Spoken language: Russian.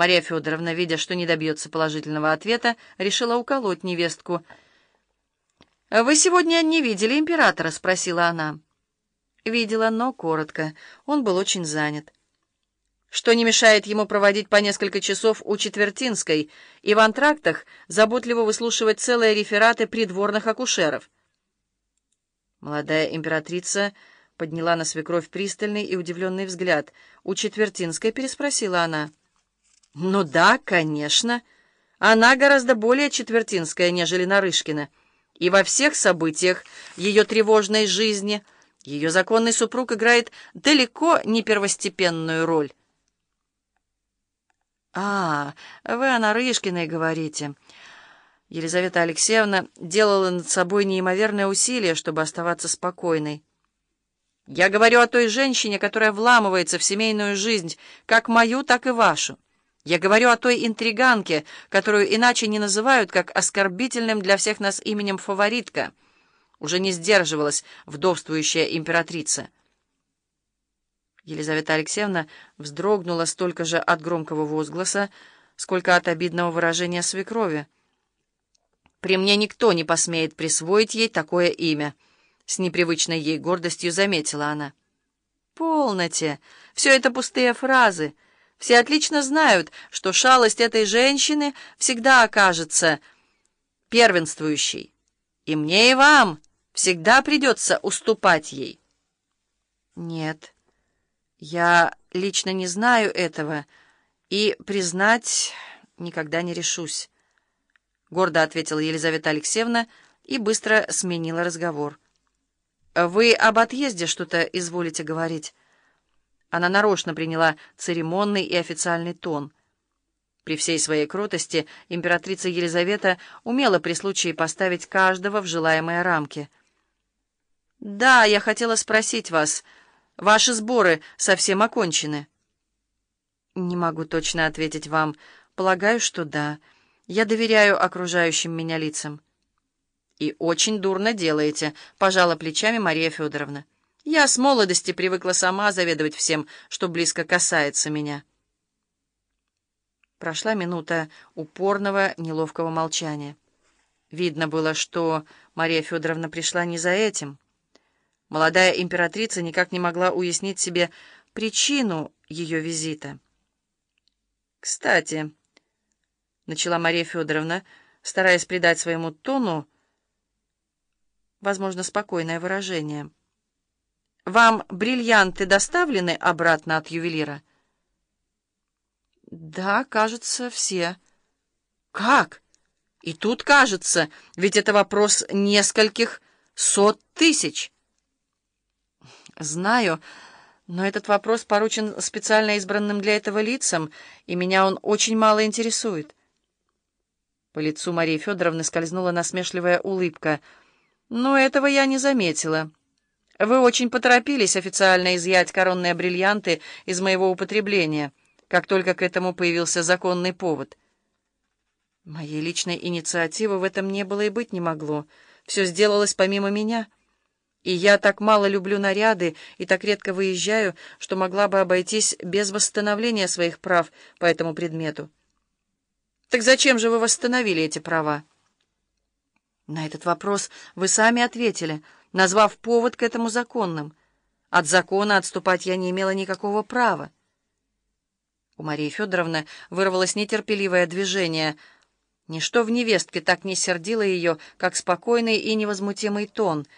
Мария Федоровна, видя, что не добьется положительного ответа, решила уколоть невестку. «Вы сегодня не видели императора?» — спросила она. Видела, но коротко. Он был очень занят. Что не мешает ему проводить по несколько часов у Четвертинской и в антрактах заботливо выслушивать целые рефераты придворных акушеров. Молодая императрица подняла на свекровь пристальный и удивленный взгляд. «У Четвертинской?» — переспросила она. «Ну да, конечно. Она гораздо более Четвертинская, нежели Нарышкина. И во всех событиях ее тревожной жизни ее законный супруг играет далеко не первостепенную роль». «А, вы о Нарышкиной говорите». Елизавета Алексеевна делала над собой неимоверное усилие, чтобы оставаться спокойной. «Я говорю о той женщине, которая вламывается в семейную жизнь, как мою, так и вашу. Я говорю о той интриганке, которую иначе не называют, как оскорбительным для всех нас именем фаворитка». Уже не сдерживалась вдовствующая императрица. Елизавета Алексеевна вздрогнула столько же от громкого возгласа, сколько от обидного выражения свекрови. «При мне никто не посмеет присвоить ей такое имя», — с непривычной ей гордостью заметила она. «Полноте! Все это пустые фразы. Все отлично знают, что шалость этой женщины всегда окажется первенствующей. И мне, и вам всегда придется уступать ей». «Нет». Я лично не знаю этого и признать никогда не решусь. Гордо ответила Елизавета Алексеевна и быстро сменила разговор. «Вы об отъезде что-то изволите говорить?» Она нарочно приняла церемонный и официальный тон. При всей своей кротости императрица Елизавета умела при случае поставить каждого в желаемые рамки. «Да, я хотела спросить вас...» Ваши сборы совсем окончены?» «Не могу точно ответить вам. Полагаю, что да. Я доверяю окружающим меня лицам». «И очень дурно делаете», — пожала плечами Мария Федоровна. «Я с молодости привыкла сама заведовать всем, что близко касается меня». Прошла минута упорного, неловкого молчания. Видно было, что Мария Федоровна пришла не за этим. Молодая императрица никак не могла уяснить себе причину ее визита. «Кстати», — начала Мария Федоровна, стараясь придать своему тону, возможно, спокойное выражение, «вам бриллианты доставлены обратно от ювелира?» «Да, кажется, все». «Как? И тут кажется, ведь это вопрос нескольких сот тысяч». «Знаю, но этот вопрос поручен специально избранным для этого лицам, и меня он очень мало интересует». По лицу Марии Федоровны скользнула насмешливая улыбка. «Но этого я не заметила. Вы очень поторопились официально изъять коронные бриллианты из моего употребления, как только к этому появился законный повод». Моей личной инициативы в этом не было и быть не могло. Все сделалось помимо меня. И я так мало люблю наряды и так редко выезжаю, что могла бы обойтись без восстановления своих прав по этому предмету. Так зачем же вы восстановили эти права? На этот вопрос вы сами ответили, назвав повод к этому законным. От закона отступать я не имела никакого права. У Марии Федоровны вырвалось нетерпеливое движение. Ничто в невестке так не сердило ее, как спокойный и невозмутимый тон —